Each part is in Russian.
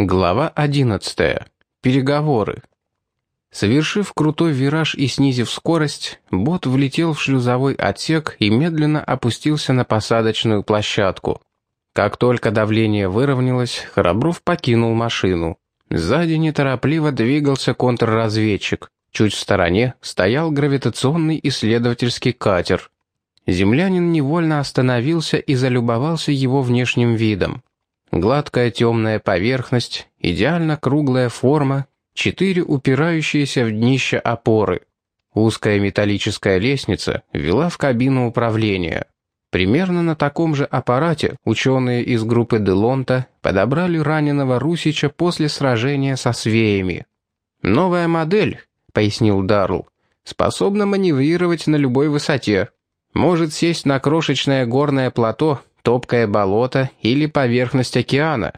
Глава 11. Переговоры. Совершив крутой вираж и снизив скорость, бот влетел в шлюзовой отсек и медленно опустился на посадочную площадку. Как только давление выровнялось, Храбров покинул машину. Сзади неторопливо двигался контрразведчик. Чуть в стороне стоял гравитационный исследовательский катер. Землянин невольно остановился и залюбовался его внешним видом. Гладкая темная поверхность, идеально круглая форма, четыре упирающиеся в днище опоры. Узкая металлическая лестница вела в кабину управления. Примерно на таком же аппарате ученые из группы Делонта подобрали раненого Русича после сражения со свеями. «Новая модель», — пояснил Дарл, — «способна маневрировать на любой высоте. Может сесть на крошечное горное плато топкое болото или поверхность океана.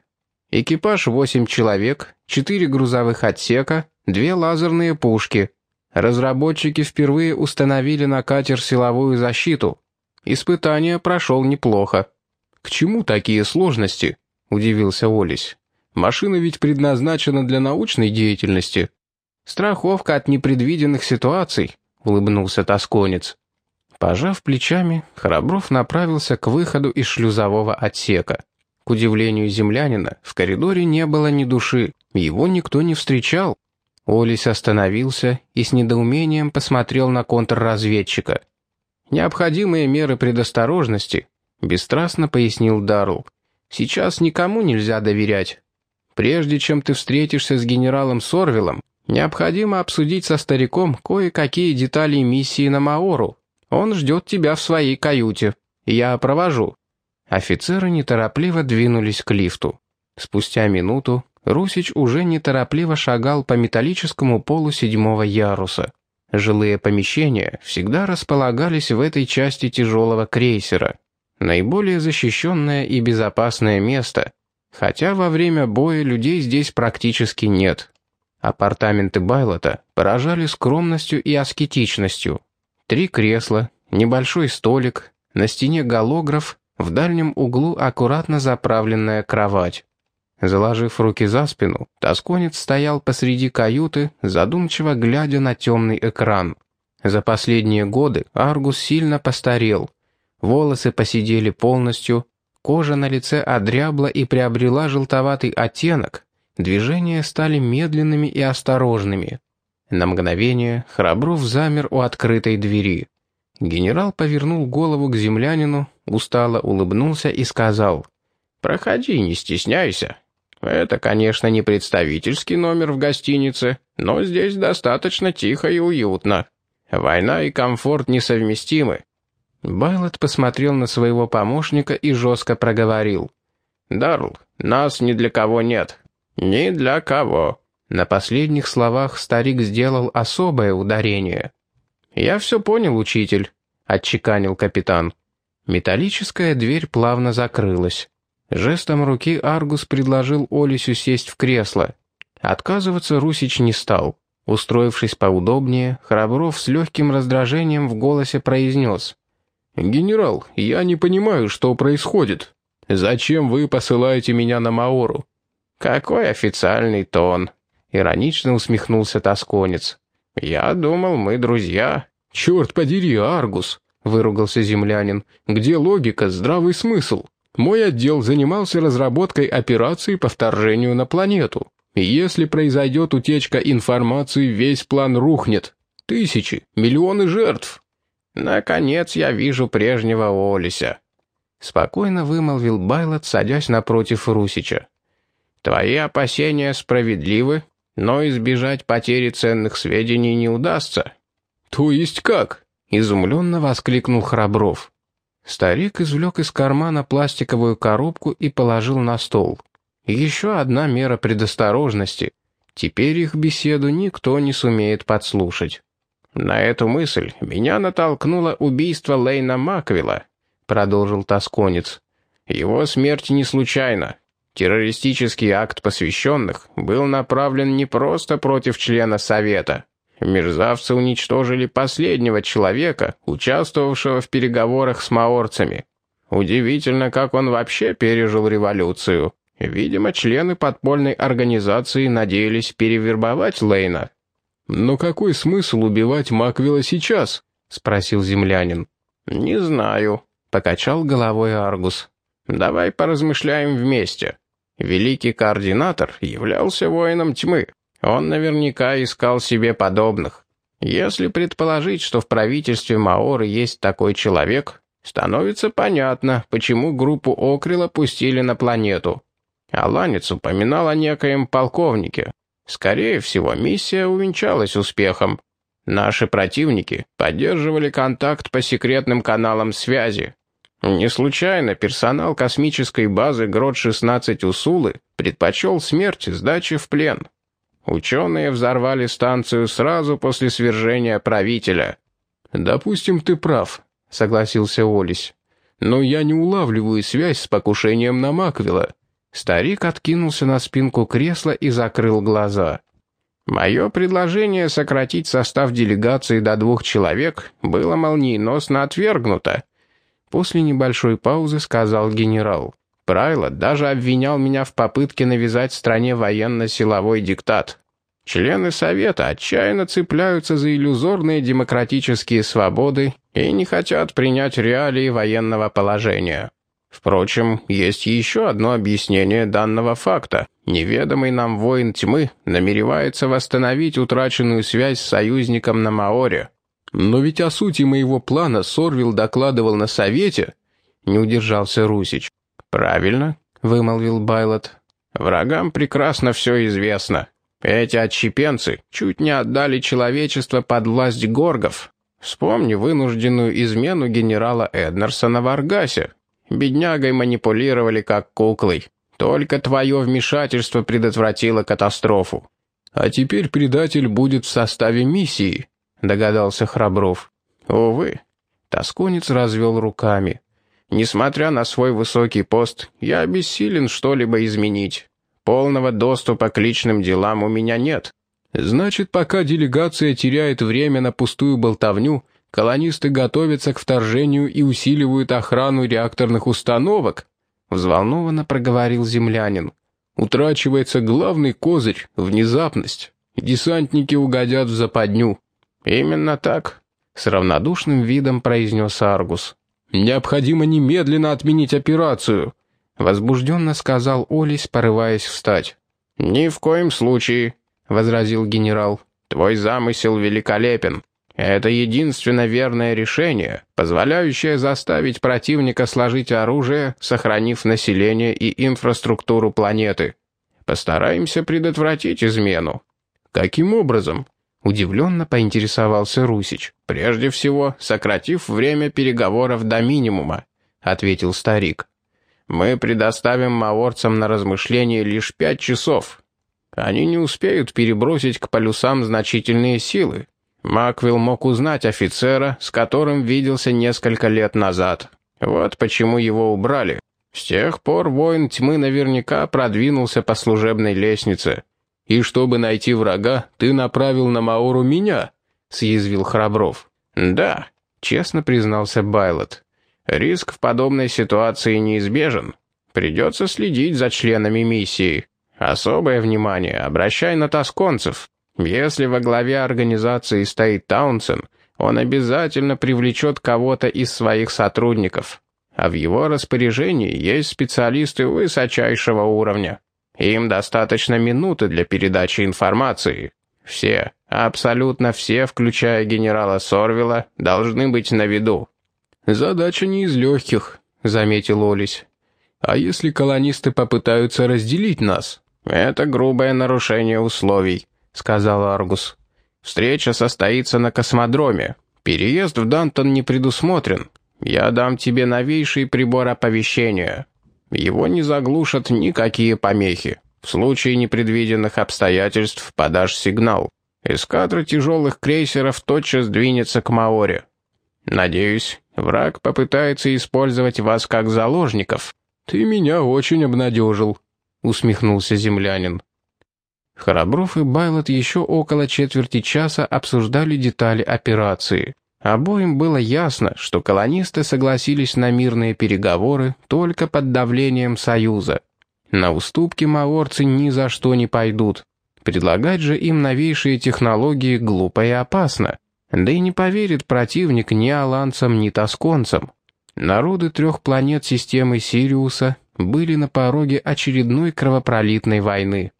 Экипаж 8 человек, 4 грузовых отсека, 2 лазерные пушки. Разработчики впервые установили на катер силовую защиту. Испытание прошел неплохо. «К чему такие сложности?» – удивился Олесь. «Машина ведь предназначена для научной деятельности». «Страховка от непредвиденных ситуаций», — улыбнулся тосконец. Пожав плечами, Храбров направился к выходу из шлюзового отсека. К удивлению землянина, в коридоре не было ни души, его никто не встречал. Олесь остановился и с недоумением посмотрел на контрразведчика. «Необходимые меры предосторожности», — бесстрастно пояснил Дарл. «Сейчас никому нельзя доверять. Прежде чем ты встретишься с генералом Сорвилом, необходимо обсудить со стариком кое-какие детали миссии на Маору. Он ждет тебя в своей каюте. Я провожу». Офицеры неторопливо двинулись к лифту. Спустя минуту Русич уже неторопливо шагал по металлическому полу седьмого яруса. Жилые помещения всегда располагались в этой части тяжелого крейсера. Наиболее защищенное и безопасное место, хотя во время боя людей здесь практически нет. Апартаменты Байлота поражали скромностью и аскетичностью. Три кресла, небольшой столик, на стене голограф, в дальнем углу аккуратно заправленная кровать. Заложив руки за спину, тосконец стоял посреди каюты, задумчиво глядя на темный экран. За последние годы Аргус сильно постарел. Волосы посидели полностью, кожа на лице одрябла и приобрела желтоватый оттенок, движения стали медленными и осторожными. На мгновение Храбров замер у открытой двери. Генерал повернул голову к землянину, устало улыбнулся и сказал, «Проходи, не стесняйся. Это, конечно, не представительский номер в гостинице, но здесь достаточно тихо и уютно. Война и комфорт несовместимы». Байлот посмотрел на своего помощника и жестко проговорил, «Дарл, нас ни для кого нет. Ни для кого». На последних словах старик сделал особое ударение. «Я все понял, учитель», — отчеканил капитан. Металлическая дверь плавно закрылась. Жестом руки Аргус предложил Олесю сесть в кресло. Отказываться Русич не стал. Устроившись поудобнее, Храбров с легким раздражением в голосе произнес. «Генерал, я не понимаю, что происходит. Зачем вы посылаете меня на Маору?» «Какой официальный тон», Иронично усмехнулся тосконец. «Я думал, мы друзья». «Черт подери, Аргус!» — выругался землянин. «Где логика, здравый смысл? Мой отдел занимался разработкой операции по вторжению на планету. И если произойдет утечка информации, весь план рухнет. Тысячи, миллионы жертв». «Наконец я вижу прежнего Олеся», — спокойно вымолвил Байлот, садясь напротив Русича. «Твои опасения справедливы, но избежать потери ценных сведений не удастся». «То есть как?» — изумленно воскликнул Храбров. Старик извлек из кармана пластиковую коробку и положил на стол. Еще одна мера предосторожности. Теперь их беседу никто не сумеет подслушать. «На эту мысль меня натолкнуло убийство Лейна Маквилла», — продолжил тосконец. «Его смерть не случайна. Террористический акт посвященных был направлен не просто против члена Совета. Мерзавцы уничтожили последнего человека, участвовавшего в переговорах с маорцами. Удивительно, как он вообще пережил революцию. Видимо, члены подпольной организации надеялись перевербовать Лейна. «Но какой смысл убивать Маквилла сейчас?» — спросил землянин. «Не знаю», — покачал головой Аргус. «Давай поразмышляем вместе. Великий координатор являлся воином тьмы. Он наверняка искал себе подобных. Если предположить, что в правительстве Маоры есть такой человек, становится понятно, почему группу Окрила пустили на планету. Аланец упоминал о некоем полковнике. Скорее всего, миссия увенчалась успехом. Наши противники поддерживали контакт по секретным каналам связи. Не случайно персонал космической базы Грот-16 Усулы предпочел смерть сдачи в плен. Ученые взорвали станцию сразу после свержения правителя. «Допустим, ты прав», — согласился Олесь. «Но я не улавливаю связь с покушением на Маквела. Старик откинулся на спинку кресла и закрыл глаза. Мое предложение сократить состав делегации до двух человек было молниеносно отвергнуто. После небольшой паузы сказал генерал. Прайлот даже обвинял меня в попытке навязать стране военно-силовой диктат. Члены Совета отчаянно цепляются за иллюзорные демократические свободы и не хотят принять реалии военного положения. Впрочем, есть еще одно объяснение данного факта. Неведомый нам воин тьмы намеревается восстановить утраченную связь с союзником на Маоре. Но ведь о сути моего плана Сорвил докладывал на совете, не удержался Русич. «Правильно», — вымолвил Байлот. «Врагам прекрасно все известно. Эти отщепенцы чуть не отдали человечество под власть горгов. Вспомни вынужденную измену генерала Эднерсона в Аргасе, Беднягой манипулировали как куклой. Только твое вмешательство предотвратило катастрофу. А теперь предатель будет в составе миссии, догадался Храбров. Увы. Тосконец развел руками. Несмотря на свой высокий пост, я бессилен что-либо изменить. Полного доступа к личным делам у меня нет. Значит, пока делегация теряет время на пустую болтовню, колонисты готовятся к вторжению и усиливают охрану реакторных установок», — взволнованно проговорил землянин. «Утрачивается главный козырь — внезапность. Десантники угодят в западню». «Именно так», — с равнодушным видом произнес Аргус. «Необходимо немедленно отменить операцию», — возбужденно сказал Олесь, порываясь встать. «Ни в коем случае», — возразил генерал. «Твой замысел великолепен. Это единственно верное решение, позволяющее заставить противника сложить оружие, сохранив население и инфраструктуру планеты. Постараемся предотвратить измену. Каким образом? Удивленно поинтересовался Русич. «Прежде всего, сократив время переговоров до минимума», — ответил старик. «Мы предоставим маорцам на размышление лишь пять часов. Они не успеют перебросить к полюсам значительные силы, Маквилл мог узнать офицера, с которым виделся несколько лет назад. Вот почему его убрали. С тех пор воин тьмы наверняка продвинулся по служебной лестнице. «И чтобы найти врага, ты направил на Маору меня?» — съязвил Храбров. «Да», — честно признался Байлот. «Риск в подобной ситуации неизбежен. Придется следить за членами миссии. Особое внимание обращай на тосконцев. Если во главе организации стоит Таунсен, он обязательно привлечет кого-то из своих сотрудников. А в его распоряжении есть специалисты высочайшего уровня. Им достаточно минуты для передачи информации. Все, абсолютно все, включая генерала Сорвила, должны быть на виду. «Задача не из легких», — заметил Олесь. «А если колонисты попытаются разделить нас?» «Это грубое нарушение условий», — сказал Аргус. «Встреча состоится на космодроме. Переезд в Дантон не предусмотрен. Я дам тебе новейший прибор оповещения. Его не заглушат никакие помехи. В случае непредвиденных обстоятельств подашь сигнал. Эскадра тяжелых крейсеров тотчас двинется к Маоре. Надеюсь, враг попытается использовать вас как заложников». «Ты меня очень обнадежил», — усмехнулся землянин. Храбров и Байлот еще около четверти часа обсуждали детали операции. Обоим было ясно, что колонисты согласились на мирные переговоры только под давлением Союза. На уступки маорцы ни за что не пойдут. Предлагать же им новейшие технологии глупо и опасно. Да и не поверит противник ни аланцам, ни тосконцам. Народы трех планет системы Сириуса были на пороге очередной кровопролитной войны.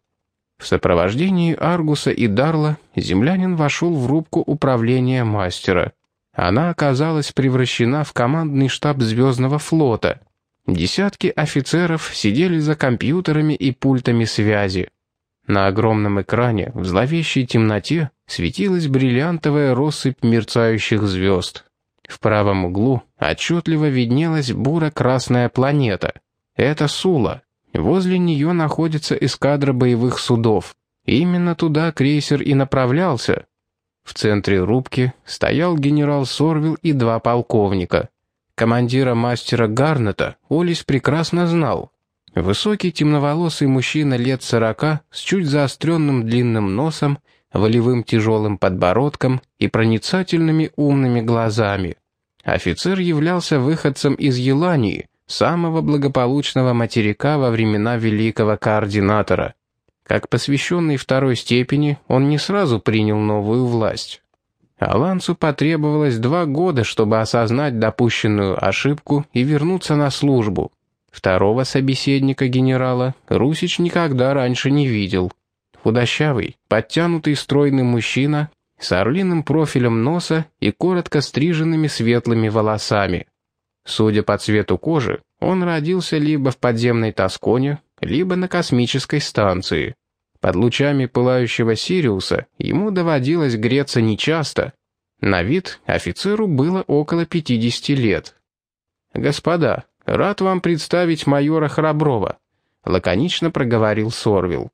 В сопровождении Аргуса и Дарла землянин вошел в рубку управления мастера. Она оказалась превращена в командный штаб Звездного флота — Десятки офицеров сидели за компьютерами и пультами связи. На огромном экране в зловещей темноте светилась бриллиантовая россыпь мерцающих звезд. В правом углу отчетливо виднелась буро-красная планета. Это Сула. Возле нее находится эскадра боевых судов. Именно туда крейсер и направлялся. В центре рубки стоял генерал Сорвил и два полковника. Командира мастера Гарнета Олис прекрасно знал. Высокий темноволосый мужчина лет сорока с чуть заостренным длинным носом, волевым тяжелым подбородком и проницательными умными глазами. Офицер являлся выходцем из Елании, самого благополучного материка во времена великого координатора. Как посвященный второй степени, он не сразу принял новую власть. Алансу потребовалось два года, чтобы осознать допущенную ошибку и вернуться на службу. Второго собеседника генерала Русич никогда раньше не видел. Худощавый, подтянутый стройный мужчина с орлиным профилем носа и коротко стриженными светлыми волосами. Судя по цвету кожи, он родился либо в подземной Тосконе, либо на космической станции. Под лучами пылающего Сириуса ему доводилось греться нечасто. На вид офицеру было около 50 лет. «Господа, рад вам представить майора Храброва», — лаконично проговорил Сорвил.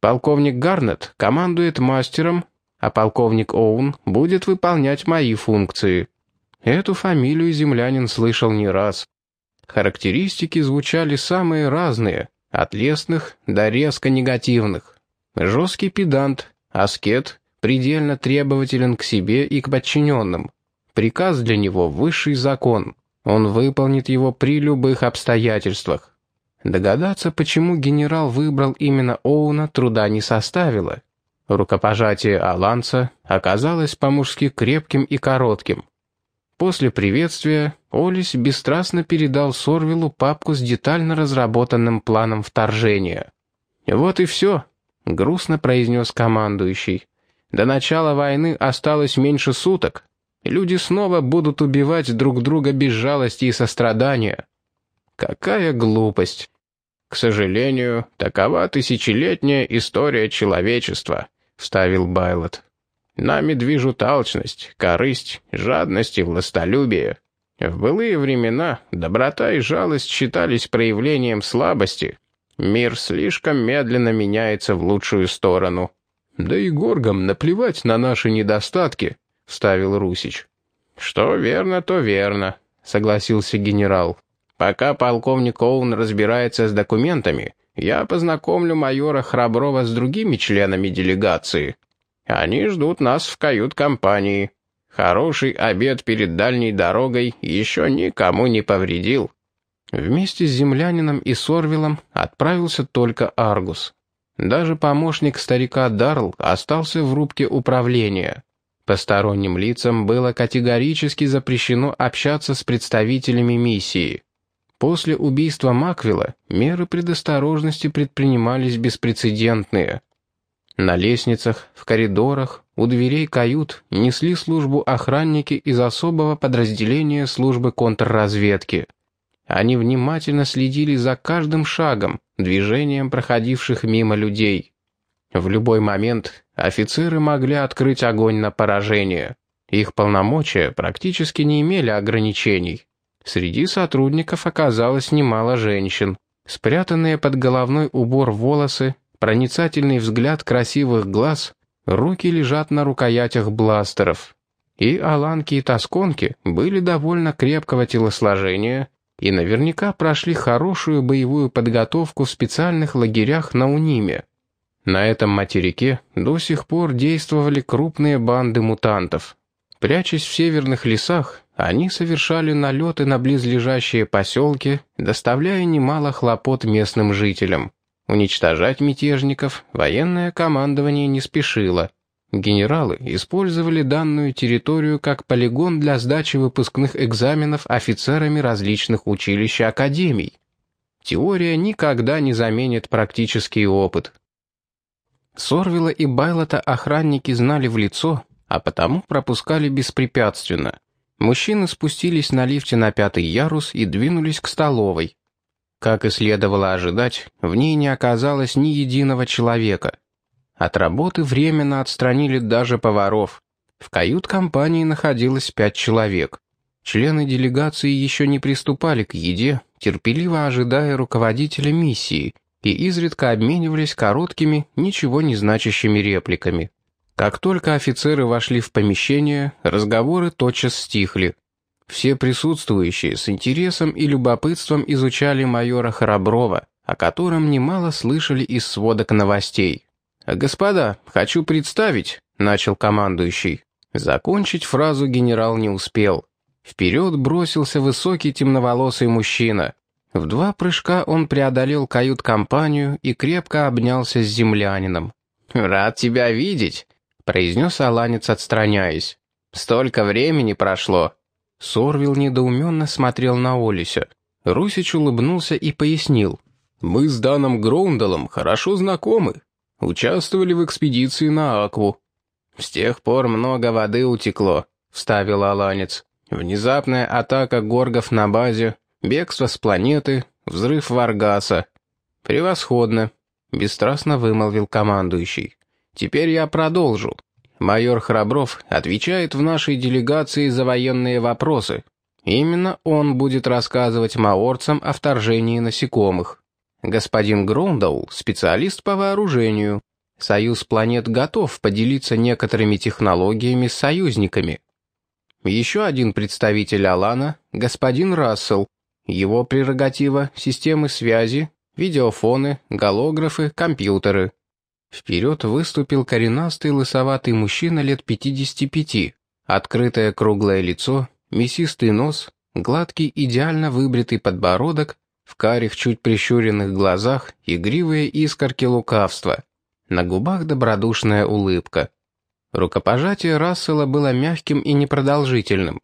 «Полковник Гарнет командует мастером, а полковник Оун будет выполнять мои функции». Эту фамилию землянин слышал не раз. Характеристики звучали самые разные, от лестных до резко негативных. Жесткий педант, аскет, предельно требователен к себе и к подчиненным. Приказ для него — высший закон. Он выполнит его при любых обстоятельствах. Догадаться, почему генерал выбрал именно Оуна, труда не составило. Рукопожатие Аланца оказалось по-мужски крепким и коротким. После приветствия Олис бесстрастно передал Сорвилу папку с детально разработанным планом вторжения. «Вот и все», — грустно произнес командующий. «До начала войны осталось меньше суток. Люди снова будут убивать друг друга без жалости и сострадания. Какая глупость!» «К сожалению, такова тысячелетняя история человечества», — вставил Байлот. «Нами движут алчность, корысть, жадность и властолюбие. В былые времена доброта и жалость считались проявлением слабости, Мир слишком медленно меняется в лучшую сторону. Да и горгам наплевать на наши недостатки, вставил Русич. Что верно, то верно, согласился генерал. Пока полковник Оун разбирается с документами, я познакомлю майора Храброва с другими членами делегации. Они ждут нас в кают-компании. Хороший обед перед дальней дорогой еще никому не повредил. Вместе с землянином и Сорвилом отправился только Аргус. Даже помощник старика Дарл остался в рубке управления. Посторонним лицам было категорически запрещено общаться с представителями миссии. После убийства Маквилла меры предосторожности предпринимались беспрецедентные. На лестницах, в коридорах, у дверей кают несли службу охранники из особого подразделения службы контрразведки – они внимательно следили за каждым шагом, движением проходивших мимо людей. В любой момент офицеры могли открыть огонь на поражение. Их полномочия практически не имели ограничений. Среди сотрудников оказалось немало женщин. Спрятанные под головной убор волосы, проницательный взгляд красивых глаз, руки лежат на рукоятях бластеров. И аланки и тосконки были довольно крепкого телосложения и наверняка прошли хорошую боевую подготовку в специальных лагерях на Униме. На этом материке до сих пор действовали крупные банды мутантов. Прячась в северных лесах, они совершали налеты на близлежащие поселки, доставляя немало хлопот местным жителям. Уничтожать мятежников военное командование не спешило. Генералы использовали данную территорию как полигон для сдачи выпускных экзаменов офицерами различных училищ и академий. Теория никогда не заменит практический опыт. Сорвила и Байлота охранники знали в лицо, а потому пропускали беспрепятственно. Мужчины спустились на лифте на пятый ярус и двинулись к столовой. Как и следовало ожидать, в ней не оказалось ни единого человека. От работы временно отстранили даже поваров. В кают-компании находилось пять человек. Члены делегации еще не приступали к еде, терпеливо ожидая руководителя миссии, и изредка обменивались короткими, ничего не значащими репликами. Как только офицеры вошли в помещение, разговоры тотчас стихли. Все присутствующие с интересом и любопытством изучали майора Храброва, о котором немало слышали из сводок новостей. «Господа, хочу представить», — начал командующий. Закончить фразу генерал не успел. Вперед бросился высокий темноволосый мужчина. В два прыжка он преодолел кают-компанию и крепко обнялся с землянином. «Рад тебя видеть», — произнес Аланец, отстраняясь. «Столько времени прошло». Сорвил недоуменно смотрел на Олися. Русич улыбнулся и пояснил. «Мы с Даном Гроундалом хорошо знакомы. Участвовали в экспедиции на Акву». «С тех пор много воды утекло», — вставил Аланец. «Внезапная атака горгов на базе, бегство с планеты, взрыв Варгаса». «Превосходно», — бесстрастно вымолвил командующий. «Теперь я продолжу. Майор Храбров отвечает в нашей делегации за военные вопросы. Именно он будет рассказывать маорцам о вторжении насекомых. Господин Грондоул – специалист по вооружению. Союз планет готов поделиться некоторыми технологиями с союзниками. Еще один представитель Алана – господин Рассел. Его прерогатива – системы связи, видеофоны, голографы, компьютеры. Вперед выступил коренастый лысоватый мужчина лет 55. Открытое круглое лицо, мясистый нос, гладкий идеально выбритый подбородок, в карих чуть прищуренных глазах игривые искорки лукавства. На губах добродушная улыбка. Рукопожатие Рассела было мягким и непродолжительным.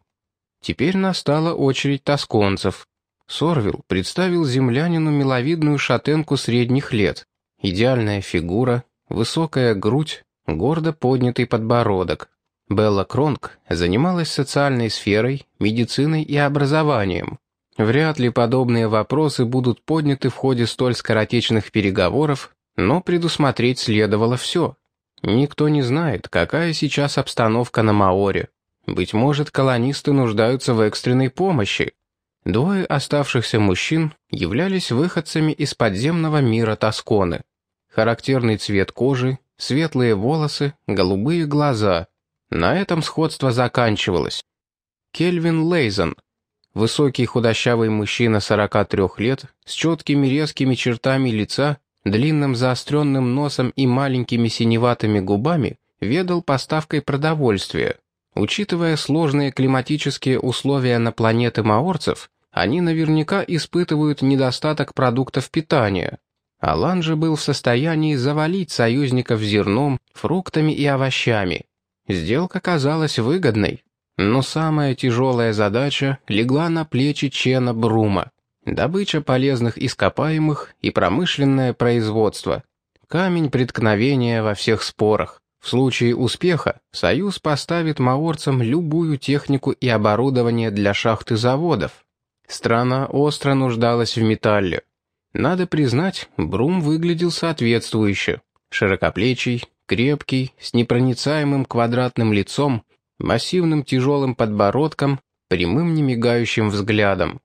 Теперь настала очередь тосконцев. Сорвил представил землянину миловидную шатенку средних лет. Идеальная фигура, высокая грудь, гордо поднятый подбородок. Белла Кронг занималась социальной сферой, медициной и образованием. Вряд ли подобные вопросы будут подняты в ходе столь скоротечных переговоров, но предусмотреть следовало все. Никто не знает, какая сейчас обстановка на Маоре. Быть может, колонисты нуждаются в экстренной помощи. Двое оставшихся мужчин являлись выходцами из подземного мира Тосконы. Характерный цвет кожи, светлые волосы, голубые глаза. На этом сходство заканчивалось. Кельвин Лейзен. Высокий худощавый мужчина 43 лет, с четкими резкими чертами лица, длинным заостренным носом и маленькими синеватыми губами, ведал поставкой продовольствия. Учитывая сложные климатические условия на планете маорцев, они наверняка испытывают недостаток продуктов питания. Алан же был в состоянии завалить союзников зерном, фруктами и овощами. Сделка казалась выгодной. Но самая тяжелая задача легла на плечи Чена Брума. Добыча полезных ископаемых и промышленное производство. Камень преткновения во всех спорах. В случае успеха Союз поставит маорцам любую технику и оборудование для шахт и заводов. Страна остро нуждалась в металле. Надо признать, Брум выглядел соответствующе. Широкоплечий, крепкий, с непроницаемым квадратным лицом, массивным тяжелым подбородком, прямым немигающим взглядом.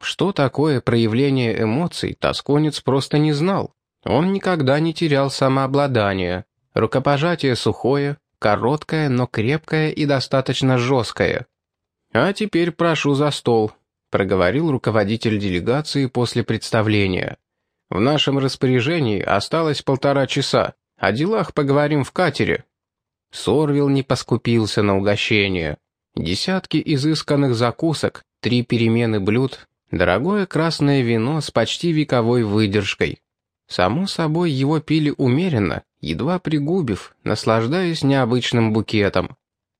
Что такое проявление эмоций, тосконец просто не знал. Он никогда не терял самообладание. Рукопожатие сухое, короткое, но крепкое и достаточно жесткое. «А теперь прошу за стол», проговорил руководитель делегации после представления. «В нашем распоряжении осталось полтора часа. О делах поговорим в катере». Сорвил не поскупился на угощение. Десятки изысканных закусок, три перемены блюд, дорогое красное вино с почти вековой выдержкой. Само собой, его пили умеренно, едва пригубив, наслаждаясь необычным букетом.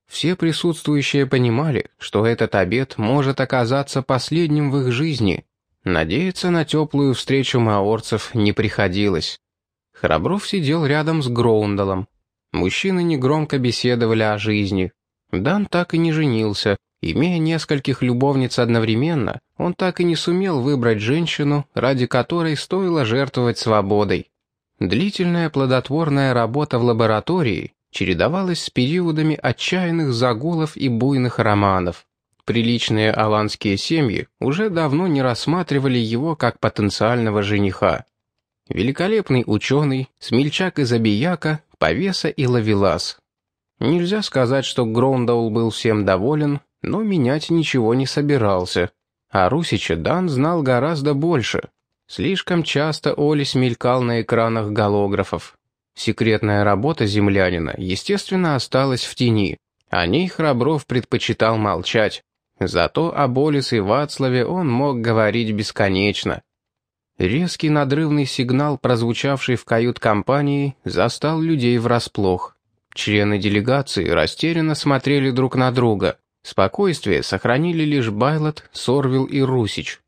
Все присутствующие понимали, что этот обед может оказаться последним в их жизни. Надеяться на теплую встречу маорцев не приходилось. Храбров сидел рядом с Гроундалом. Мужчины негромко беседовали о жизни. Дан так и не женился. Имея нескольких любовниц одновременно, он так и не сумел выбрать женщину, ради которой стоило жертвовать свободой. Длительная плодотворная работа в лаборатории чередовалась с периодами отчаянных загулов и буйных романов. Приличные аланские семьи уже давно не рассматривали его как потенциального жениха. Великолепный ученый, смельчак и забияка, повеса и лавелас. Нельзя сказать, что Гроундаул был всем доволен, но менять ничего не собирался. А Русича Дан знал гораздо больше. Слишком часто Олис мелькал на экранах голографов. Секретная работа землянина, естественно, осталась в тени. О ней Храбров предпочитал молчать. Зато о Болис и Вацлаве он мог говорить бесконечно. Резкий надрывный сигнал, прозвучавший в кают-компании, застал людей врасплох. Члены делегации растерянно смотрели друг на друга. Спокойствие сохранили лишь Байлот, Сорвил и Русич.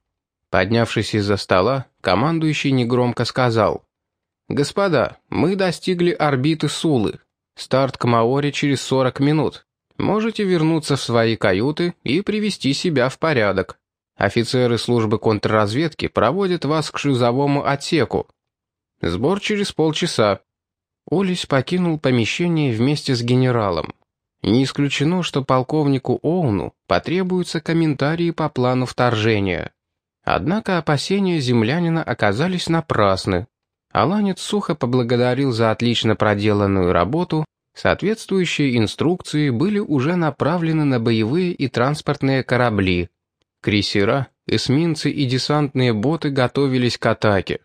Поднявшись из-за стола, командующий негромко сказал «Господа, мы достигли орбиты Сулы. Старт к Маоре через 40 минут. Можете вернуться в свои каюты и привести себя в порядок. Офицеры службы контрразведки проводят вас к шлюзовому отсеку. Сбор через полчаса». Олесь покинул помещение вместе с генералом. Не исключено, что полковнику Оуну потребуются комментарии по плану вторжения. Однако опасения землянина оказались напрасны. Аланец сухо поблагодарил за отлично проделанную работу, соответствующие инструкции были уже направлены на боевые и транспортные корабли. Крейсера, эсминцы и десантные боты готовились к атаке.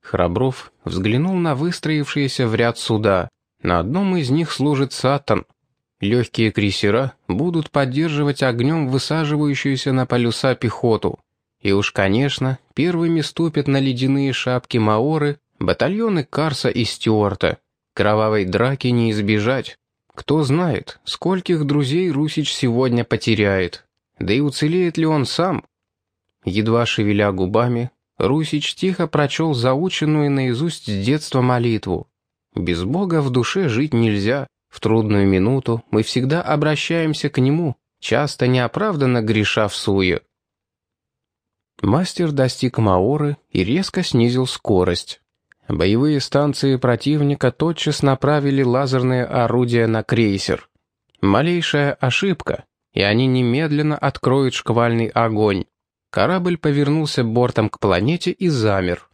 Храбров взглянул на выстроившиеся в ряд суда. На одном из них служит Сатан. Легкие крейсера будут поддерживать огнем высаживающуюся на полюса пехоту. И уж, конечно, первыми ступят на ледяные шапки Маоры Батальоны Карса и Стюарта. Кровавой драки не избежать. Кто знает, скольких друзей Русич сегодня потеряет. Да и уцелеет ли он сам? Едва шевеля губами, Русич тихо прочел заученную наизусть с детства молитву. «Без Бога в душе жить нельзя. В трудную минуту мы всегда обращаемся к Нему, часто неоправданно греша в суе». Мастер достиг Маоры и резко снизил скорость. Боевые станции противника тотчас направили лазерные орудия на крейсер. Малейшая ошибка, и они немедленно откроют шквальный огонь. Корабль повернулся бортом к планете и замер.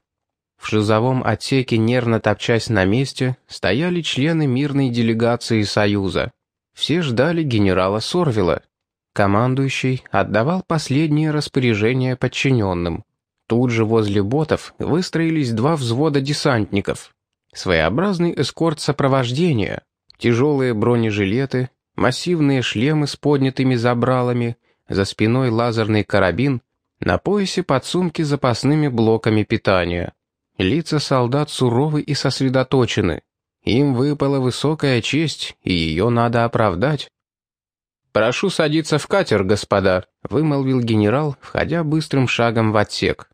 В шлюзовом отсеке, нервно топчась на месте, стояли члены мирной делегации Союза. Все ждали генерала Сорвила. Командующий отдавал последние распоряжения подчиненным. Тут же возле ботов выстроились два взвода десантников. Своеобразный эскорт сопровождения, тяжелые бронежилеты, массивные шлемы с поднятыми забралами, за спиной лазерный карабин, на поясе подсумки с запасными блоками питания. Лица солдат суровы и сосредоточены. Им выпала высокая честь, и ее надо оправдать. «Прошу садиться в катер, господа», — вымолвил генерал, входя быстрым шагом в отсек.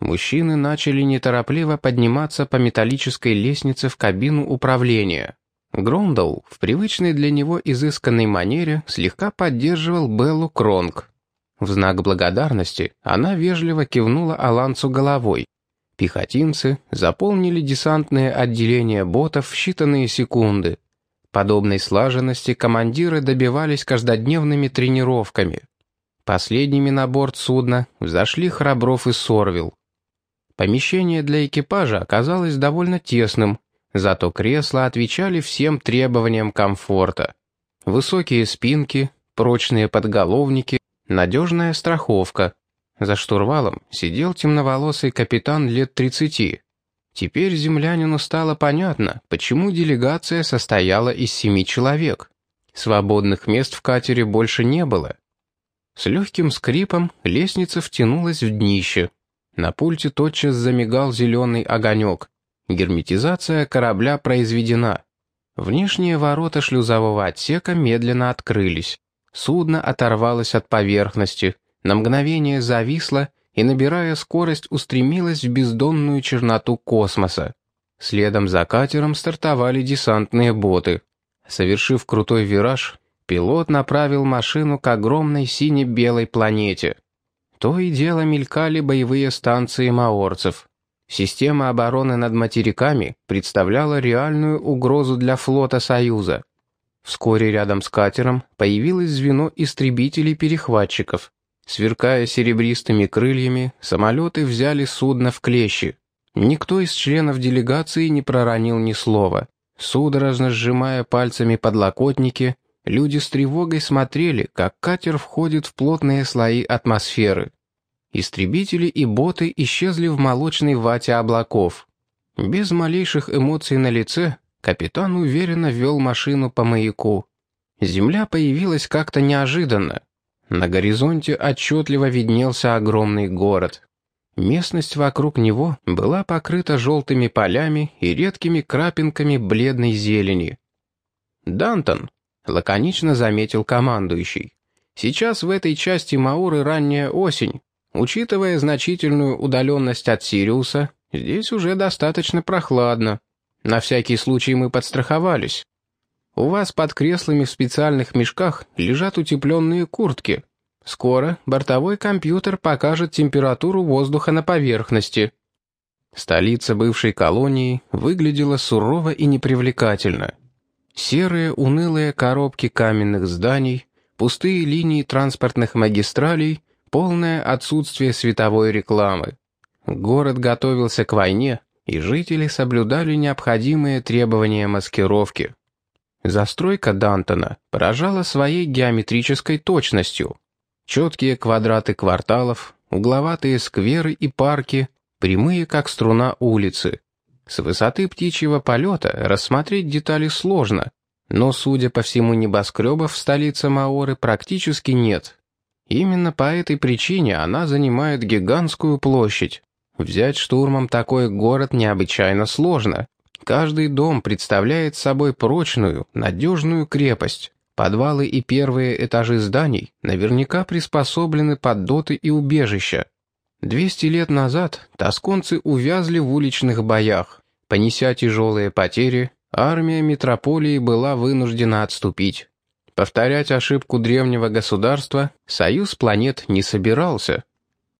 Мужчины начали неторопливо подниматься по металлической лестнице в кабину управления. Грондал в привычной для него изысканной манере слегка поддерживал Беллу Кронг. В знак благодарности она вежливо кивнула Алансу головой. Пехотинцы заполнили десантное отделение ботов в считанные секунды. Подобной слаженности командиры добивались каждодневными тренировками. Последними на борт судна взошли Храбров и Сорвил. Помещение для экипажа оказалось довольно тесным, зато кресла отвечали всем требованиям комфорта. Высокие спинки, прочные подголовники, надежная страховка. За штурвалом сидел темноволосый капитан лет 30. Теперь землянину стало понятно, почему делегация состояла из семи человек. Свободных мест в катере больше не было. С легким скрипом лестница втянулась в днище. На пульте тотчас замигал зеленый огонек. Герметизация корабля произведена. Внешние ворота шлюзового отсека медленно открылись. Судно оторвалось от поверхности, на мгновение зависло и, набирая скорость, устремилось в бездонную черноту космоса. Следом за катером стартовали десантные боты. Совершив крутой вираж, пилот направил машину к огромной сине-белой планете. То и дело мелькали боевые станции маорцев. Система обороны над материками представляла реальную угрозу для флота Союза. Вскоре рядом с катером появилось звено истребителей-перехватчиков. Сверкая серебристыми крыльями, самолеты взяли судно в клещи. Никто из членов делегации не проронил ни слова. Судорожно сжимая пальцами подлокотники, люди с тревогой смотрели, как катер входит в плотные слои атмосферы. Истребители и боты исчезли в молочной вате облаков. Без малейших эмоций на лице, капитан уверенно вел машину по маяку. Земля появилась как-то неожиданно. На горизонте отчетливо виднелся огромный город. Местность вокруг него была покрыта желтыми полями и редкими крапинками бледной зелени. «Дантон», — лаконично заметил командующий, — «сейчас в этой части Мауры ранняя осень. Учитывая значительную удаленность от Сириуса, здесь уже достаточно прохладно. На всякий случай мы подстраховались. У вас под креслами в специальных мешках лежат утепленные куртки, Скоро бортовой компьютер покажет температуру воздуха на поверхности. Столица бывшей колонии выглядела сурово и непривлекательно. Серые унылые коробки каменных зданий, пустые линии транспортных магистралей, полное отсутствие световой рекламы. Город готовился к войне, и жители соблюдали необходимые требования маскировки. Застройка Дантона поражала своей геометрической точностью. Четкие квадраты кварталов, угловатые скверы и парки, прямые как струна улицы. С высоты птичьего полета рассмотреть детали сложно, но, судя по всему, небоскребов в столице Маоры практически нет. Именно по этой причине она занимает гигантскую площадь. Взять штурмом такой город необычайно сложно. Каждый дом представляет собой прочную, надежную крепость. Подвалы и первые этажи зданий наверняка приспособлены под доты и убежища. Двести лет назад тосконцы увязли в уличных боях. Понеся тяжелые потери, армия метрополии была вынуждена отступить. Повторять ошибку древнего государства Союз планет не собирался.